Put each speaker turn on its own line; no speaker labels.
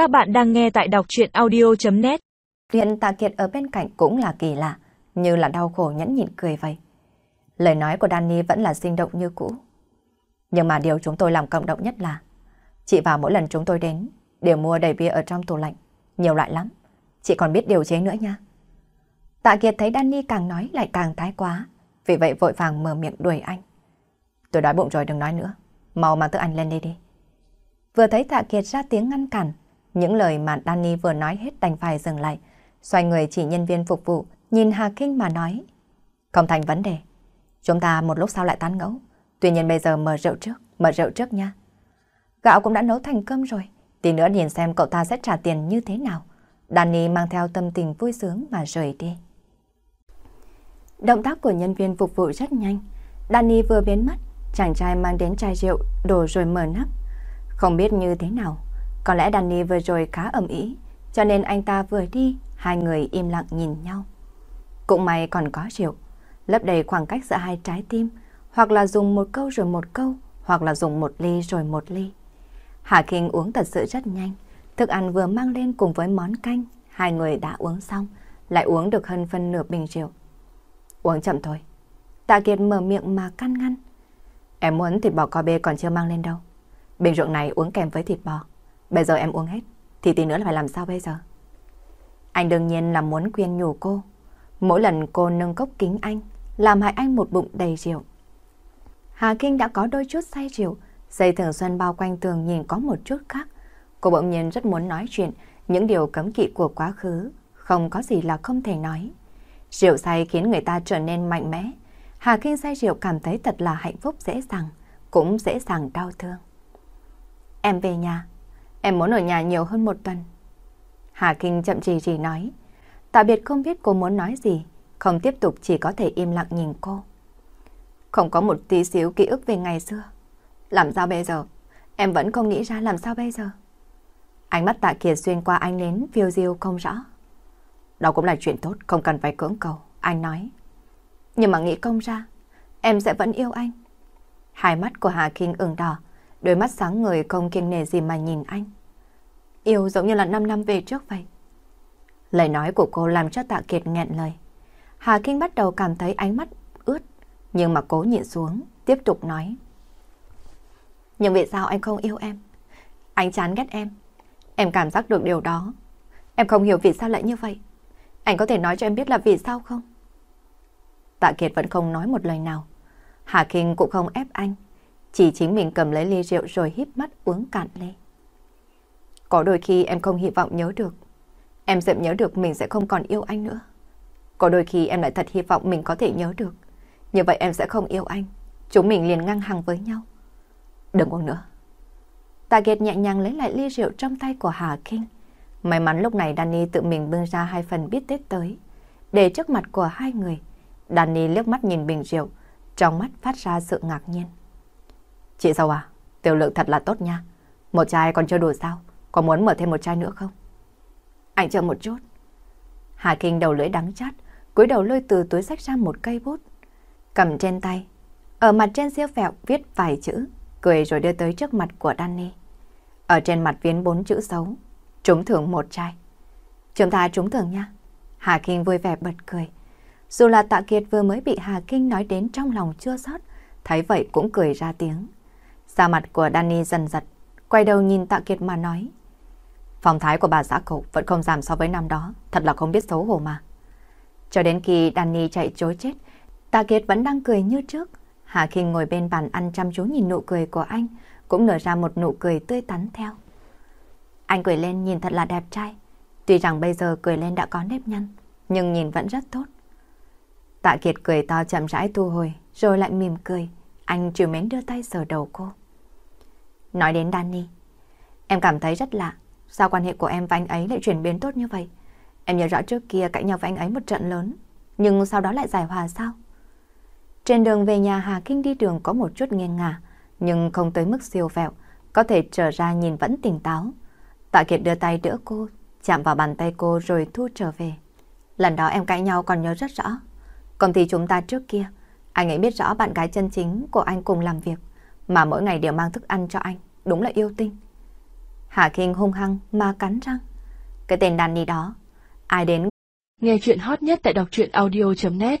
Các bạn đang nghe tại đọc chuyện audio.net
Hiện Tạ Kiệt ở bên cạnh cũng là kỳ lạ, như là đau khổ nhẫn nhịn cười vậy. Lời nói của Danny vẫn là sinh động như cũ. Nhưng mà điều chúng tôi làm cộng động nhất là chị vào mỗi lần chúng tôi đến đều mua đầy bia ở trong tủ lạnh. Nhiều loại lắm. Chị còn biết điều chế nữa nha. Tạ Kiệt thấy Danny càng nói lại càng thái quá. Vì vậy vội vàng mở miệng đuổi anh. Tôi đói bụng rồi đừng nói nữa. Mau mang thức ăn lên đây đi. Vừa thấy Tạ Kiệt ra tiếng ngăn cản, những lời mà Danny vừa nói hết đành phải dừng lại. Xoay người chỉ nhân viên phục vụ, nhìn Hà Kinh mà nói. Không thành vấn đề. Chúng ta một lúc sau lại tán ngẫu. Tuy nhiên bây giờ mở rượu trước, mở rượu trước nha. Gạo cũng đã nấu thành cơm rồi. Tí nữa nhìn xem cậu ta sẽ trả tiền như thế nào. Danny mang theo tâm tình vui sướng mà rời đi. Động tác của nhân viên phục vụ rất nhanh. Danny vừa biến mất, chàng trai mang đến chai rượu, đổ rồi mở nắp. Không biết như thế nào, có lẽ Danny vừa rồi khá ầm ý, cho nên anh ta vừa đi, hai người im lặng nhìn nhau. Cũng may còn có rượu, lấp đầy khoảng cách giữa hai trái tim, hoặc là dùng một câu rồi một câu, hoặc là dùng một ly rồi một ly. Hà Kinh uống thật sự rất nhanh, thức ăn vừa mang lên cùng với món canh, hai người đã uống xong, lại uống được hơn phân nửa bình rượu. Uống chậm thôi. Tạ Kiệt mở miệng mà căn ngăn. Em muốn thịt bò Kobe còn chưa mang lên đâu. Bình rượu này uống kèm với thịt bò. Bây giờ em uống hết, thì tí nữa là phải làm sao bây giờ? Anh đương nhiên là muốn khuyên nhủ cô. Mỗi lần cô nâng cốc kính anh, làm hại anh một bụng đầy rượu. Hà Kinh đã có đôi chút say rượu, dây thường xuân bao quanh tường nhìn có một chút khác. Cô bỗng nhiên rất muốn nói chuyện, những điều cấm kỵ của quá khứ, không có gì là không thể nói. Rượu say khiến người ta trở nên mạnh mẽ. Hà Kinh say rượu cảm thấy thật là hạnh phúc dễ dàng, cũng dễ dàng đau thương. Em về nhà, em muốn ở nhà nhiều hơn một tuần. Hà Kinh chậm trì trì nói. Tạ biệt không biết cô muốn nói gì, không tiếp tục chỉ có thể im lặng nhìn cô. Không có một tí xíu ký ức về ngày xưa. Làm sao bây giờ? Em vẫn không nghĩ ra làm sao bây giờ. Ánh mắt tạ kiệt xuyên qua anh đến phiêu diêu không rõ. Đó cũng là chuyện tốt, không cần phải cưỡng cầu, anh nói. Nhưng mà nghĩ không ra, em sẽ vẫn yêu anh. Hai mắt của Hà Kinh ửng đỏ, đôi mắt sáng người không kiêng nề gì mà nhìn anh. Yêu giống như là 5 năm về trước vậy. Lời nói của cô làm cho Tạ Kiệt nghẹn lời. Hà Kinh bắt đầu cảm thấy ánh mắt ướt, nhưng mà cố nhịn xuống, tiếp tục nói. Nhưng vì sao anh không yêu em? Anh chán ghét em. Em cảm giác được điều đó. Em không hiểu vì sao lại như vậy. Anh có thể nói cho em biết là vì sao không? Tạ Kiệt vẫn không nói một lời nào. Hà Kinh cũng không ép anh. Chỉ chính mình cầm lấy ly rượu rồi híp mắt uống cạn ly. Có đôi khi em không hy vọng nhớ được. Em sẽ nhớ được mình sẽ không còn yêu anh nữa. Có đôi khi em lại thật hy vọng mình có thể nhớ được. Như vậy em sẽ không yêu anh. Chúng mình liền ngang hàng với nhau. Đừng uống nữa. Tạ Kiệt nhẹ nhàng lấy lại ly rượu trong tay của Hà Kinh. May mắn lúc này Danny tự mình bưng ra hai phần biết tết tới. Để trước mặt của hai người. Danny liếc mắt nhìn bình rượu. Trong mắt phát ra sự ngạc nhiên. Chị sao à? Tiểu lượng thật là tốt nha. Một chai còn chưa đủ sao? Có muốn mở thêm một chai nữa không? Anh chờ một chút. Hà Kinh đầu lưỡi đắng chát, cúi đầu lôi từ túi sách ra một cây bút. Cầm trên tay, ở mặt trên siêu vẹo viết vài chữ, cười rồi đưa tới trước mặt của Danny. Ở trên mặt viến bốn chữ xấu, trúng thưởng một chai. Chúng ta trúng thưởng nha. Hà Kinh vui vẻ bật cười. Dù là Tạ Kiệt vừa mới bị Hà Kinh nói đến trong lòng chưa sót, thấy vậy cũng cười ra tiếng. Da mặt của Danny dần giật, quay đầu nhìn Tạ Kiệt mà nói. Phong thái của bà xã cậu vẫn không giảm so với năm đó, thật là không biết xấu hổ mà. Cho đến khi Danny chạy chối chết, Tạ Kiệt vẫn đang cười như trước. Hà Kinh ngồi bên bàn ăn chăm chú nhìn nụ cười của anh, cũng nở ra một nụ cười tươi tắn theo. Anh cười lên nhìn thật là đẹp trai. Tuy rằng bây giờ cười lên đã có nếp nhăn, nhưng nhìn vẫn rất tốt. Tạ Kiệt cười to chậm rãi thu hồi, rồi lại mỉm cười. Anh chiều mến đưa tay sờ đầu cô. Nói đến Danny, em cảm thấy rất lạ. Sao quan hệ của em và anh ấy lại chuyển biến tốt như vậy? Em nhớ rõ trước kia cãi nhau với anh ấy một trận lớn, nhưng sau đó lại giải hòa sao? Trên đường về nhà Hà Kinh đi đường có một chút nghiêng ngả, nhưng không tới mức siêu vẹo, có thể trở ra nhìn vẫn tỉnh táo. Tạ Kiệt đưa tay đỡ cô, chạm vào bàn tay cô rồi thu trở về. Lần đó em cãi nhau còn nhớ rất rõ. Công ty chúng ta trước kia, anh ấy biết rõ bạn gái chân chính của anh cùng làm việc, mà mỗi ngày đều mang thức ăn cho anh, đúng là yêu tinh. Hà Kinh hung hăng mà cắn răng. Cái tên Danny đó, ai đến
Nghe chuyện hot nhất tại đọc truyện audio.net